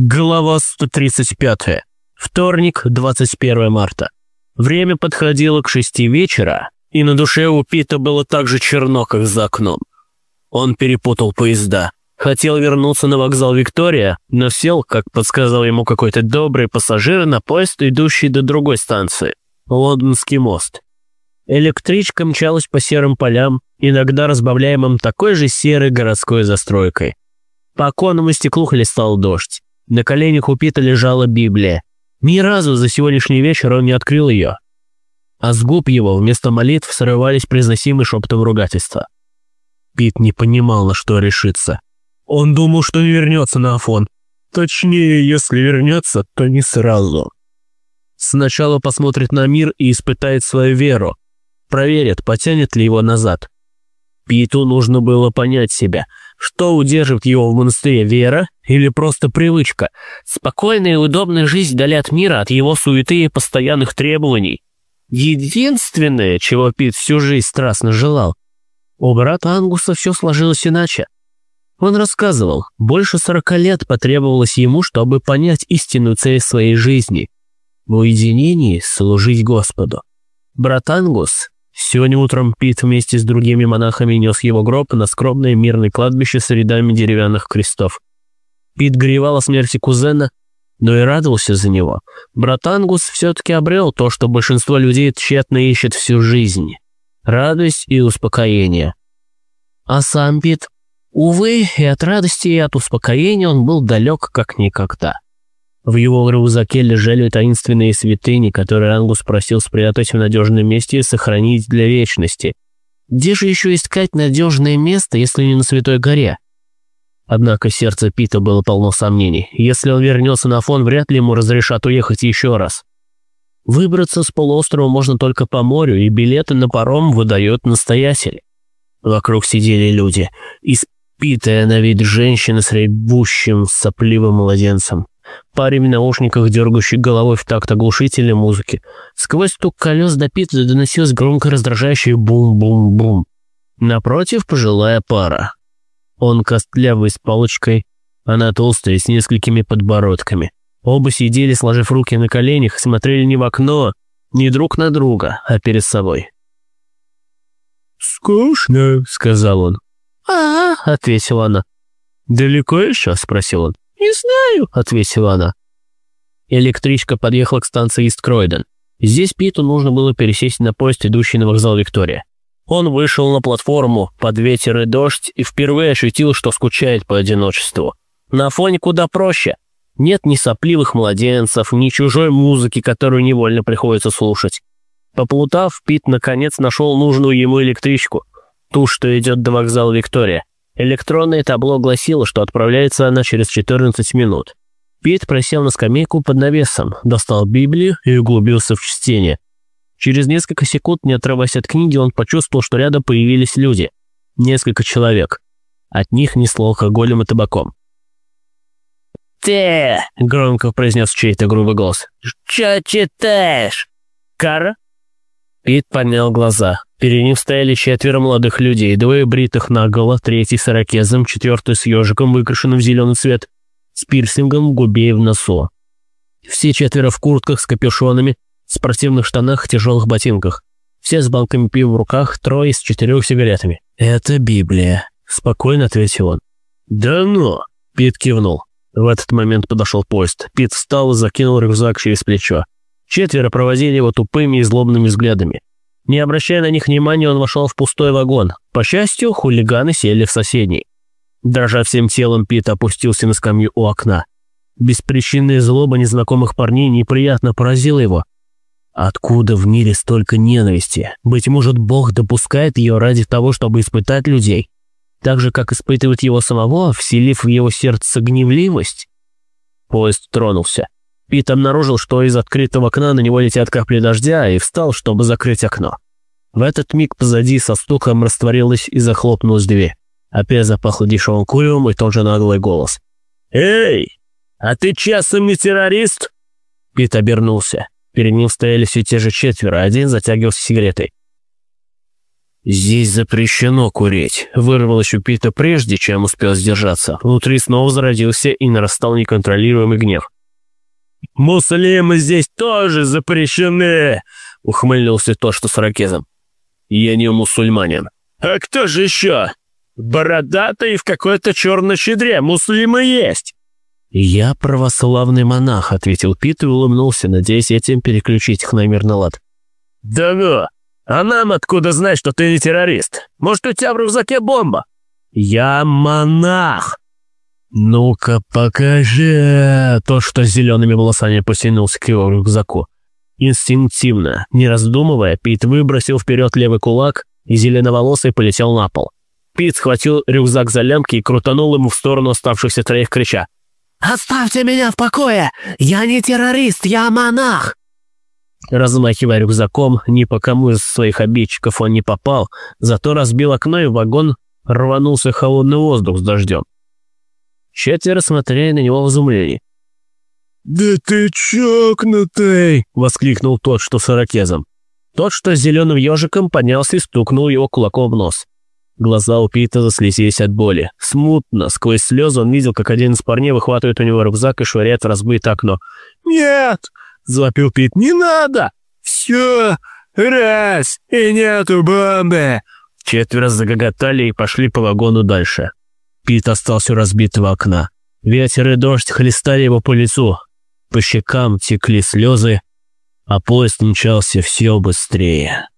Глава 135. Вторник, 21 марта. Время подходило к шести вечера, и на душе у Пита было так же черно, как за окном. Он перепутал поезда. Хотел вернуться на вокзал Виктория, но сел, как подсказал ему какой-то добрый пассажир, на поезд, идущий до другой станции – Лондонский мост. Электричка мчалась по серым полям, иногда разбавляемым такой же серой городской застройкой. По оконному стеклу хлестал дождь. На коленях у Пита лежала Библия. Ни разу за сегодняшний вечер он не открыл ее. А с губ его вместо молитв срывались произносимые шепотом ругательства. Пит не понимал, на что решиться. Он думал, что не вернется на Афон. Точнее, если вернется, то не сразу. Сначала посмотрит на мир и испытает свою веру. Проверит, потянет ли его назад. Питу нужно было понять себя – что удерживает его в монастыре, вера или просто привычка? Спокойная и удобная жизнь вдали от мира, от его суеты и постоянных требований. Единственное, чего Пит всю жизнь страстно желал. У брата Ангуса все сложилось иначе. Он рассказывал, больше сорока лет потребовалось ему, чтобы понять истинную цель своей жизни. В уединении служить Господу. Брат Ангус Сегодня утром Пит вместе с другими монахами нес его гроб на скромное мирное кладбище с рядами деревянных крестов. Пит горевал о смерти кузена, но и радовался за него. Брат Ангус все-таки обрел то, что большинство людей тщетно ищет всю жизнь – радость и успокоение. А сам Пит, увы, и от радости, и от успокоения он был далек как никогда. В его рюкзаке лежали таинственные святыни, которые Ангус просил спрятать в надежном месте и сохранить для вечности. Где же еще искать надежное место, если не на Святой горе? Однако сердце Пита было полно сомнений. Если он вернется на фон, вряд ли ему разрешат уехать еще раз. Выбраться с полуострова можно только по морю, и билеты на паром выдает настоятель. Вокруг сидели люди, испитая на вид женщина с рябущим сопливым младенцем. Парень в наушниках, дергающий головой в такт оглушительной музыки. Сквозь стук колес до пиццы доносилось громко раздражающее бум-бум-бум. Напротив пожилая пара. Он костлявый с палочкой, она толстая, с несколькими подбородками. Оба сидели, сложив руки на коленях, смотрели не в окно, не друг на друга, а перед собой. «Скучно», — сказал он. «А, — ответила она. «Далеко еще?» — спросил он. «Не знаю», — ответила она. Электричка подъехала к станции Ист-Кройден. Здесь Питу нужно было пересесть на поезд, идущий на вокзал Виктория. Он вышел на платформу под ветер и дождь и впервые ощутил, что скучает по одиночеству. На фоне куда проще. Нет ни сопливых младенцев, ни чужой музыки, которую невольно приходится слушать. Поплутав, Пит наконец нашел нужную ему электричку. Ту, что идет до вокзала Виктория. Электронное табло гласило, что отправляется она через 14 минут. Пит просел на скамейку под навесом, достал Библию и углубился в чтение. Через несколько секунд, не отрываясь от книги, он почувствовал, что рядом появились люди. Несколько человек. От них несло алкоголем и табаком. «Ты!» — громко произнес чей-то грубый голос. «Чё читаешь?» «Кара?» Пит поднял глаза. Перед ним стояли четверо молодых людей, двое бритых наголо, третий с ирокезом, четвертый с ежиком, выкрашенным в зеленый цвет, с пирсингом в губе и в носу. Все четверо в куртках с капюшонами, спортивных штанах, тяжелых ботинках. Все с банками пива в руках, трое с четырех сигаретами. «Это Библия», — спокойно ответил он. «Да ну!» — Пит кивнул. В этот момент подошел поезд. Пит встал и закинул рюкзак через плечо. Четверо проводили его тупыми и злобными взглядами. Не обращая на них внимания, он вошел в пустой вагон. По счастью, хулиганы сели в соседний. Дрожа всем телом, Пит опустился на скамью у окна. Беспричинная злоба незнакомых парней неприятно поразила его. Откуда в мире столько ненависти? Быть может, Бог допускает ее ради того, чтобы испытать людей? Так же, как испытывает его самого, вселив в его сердце гневливость? Поезд тронулся. Пит обнаружил, что из открытого окна на него летят капли дождя, и встал, чтобы закрыть окно. В этот миг позади со стуком растворилась и захлопнулась дверь. Опять запахло дешевым куревом и тот же наглый голос. «Эй, а ты часом не террорист?» Пит обернулся. Перед ним стояли все те же четверо, один затягивался сигаретой. «Здесь запрещено курить», — вырвалось у Пита прежде, чем успел сдержаться. Внутри снова зародился и нарастал неконтролируемый гнев. «Муслимы здесь тоже запрещены!» — ухмыльнулся тот, что с ракезом. «Я не мусульманин». «А кто же еще? Бородатый в какой-то черной щедре. Муслимы есть!» «Я православный монах», — ответил Пит и улыбнулся, надеясь этим переключить их на мирный лад. «Да ну! А нам откуда знать, что ты не террорист? Может, у тебя в рюкзаке бомба?» «Я монах!» «Ну-ка, покажи!» То, что с зелеными волосами потянулся к его рюкзаку. Инстинктивно, не раздумывая, Пит выбросил вперед левый кулак, и зеленоволосый полетел на пол. Пит схватил рюкзак за лямки и крутанул ему в сторону оставшихся троих, крича. «Оставьте меня в покое! Я не террорист, я монах!» Размахивая рюкзаком, ни по кому из своих обидчиков он не попал, зато разбил окно и в вагон рванулся холодный воздух с дождем. Четверо смотрели на него в изумлении. «Да ты чокнутый!» — воскликнул тот, что с ирокезом. Тот, что с зеленым ежиком, поднялся и стукнул его кулаком в нос. Глаза у Пита заслезились от боли. Смутно, сквозь слезы он видел, как один из парней выхватывает у него рюкзак и швыряет в разбитое окно. «Нет!» — завопил Пит. «Не надо!» «Все! Раз! И нету бомбы!» Четверо загоготали и пошли по вагону дальше. Пит остался у разбитого окна. Ветер и дождь хлестали его по лицу. По щекам текли слезы, а поезд мчался все быстрее.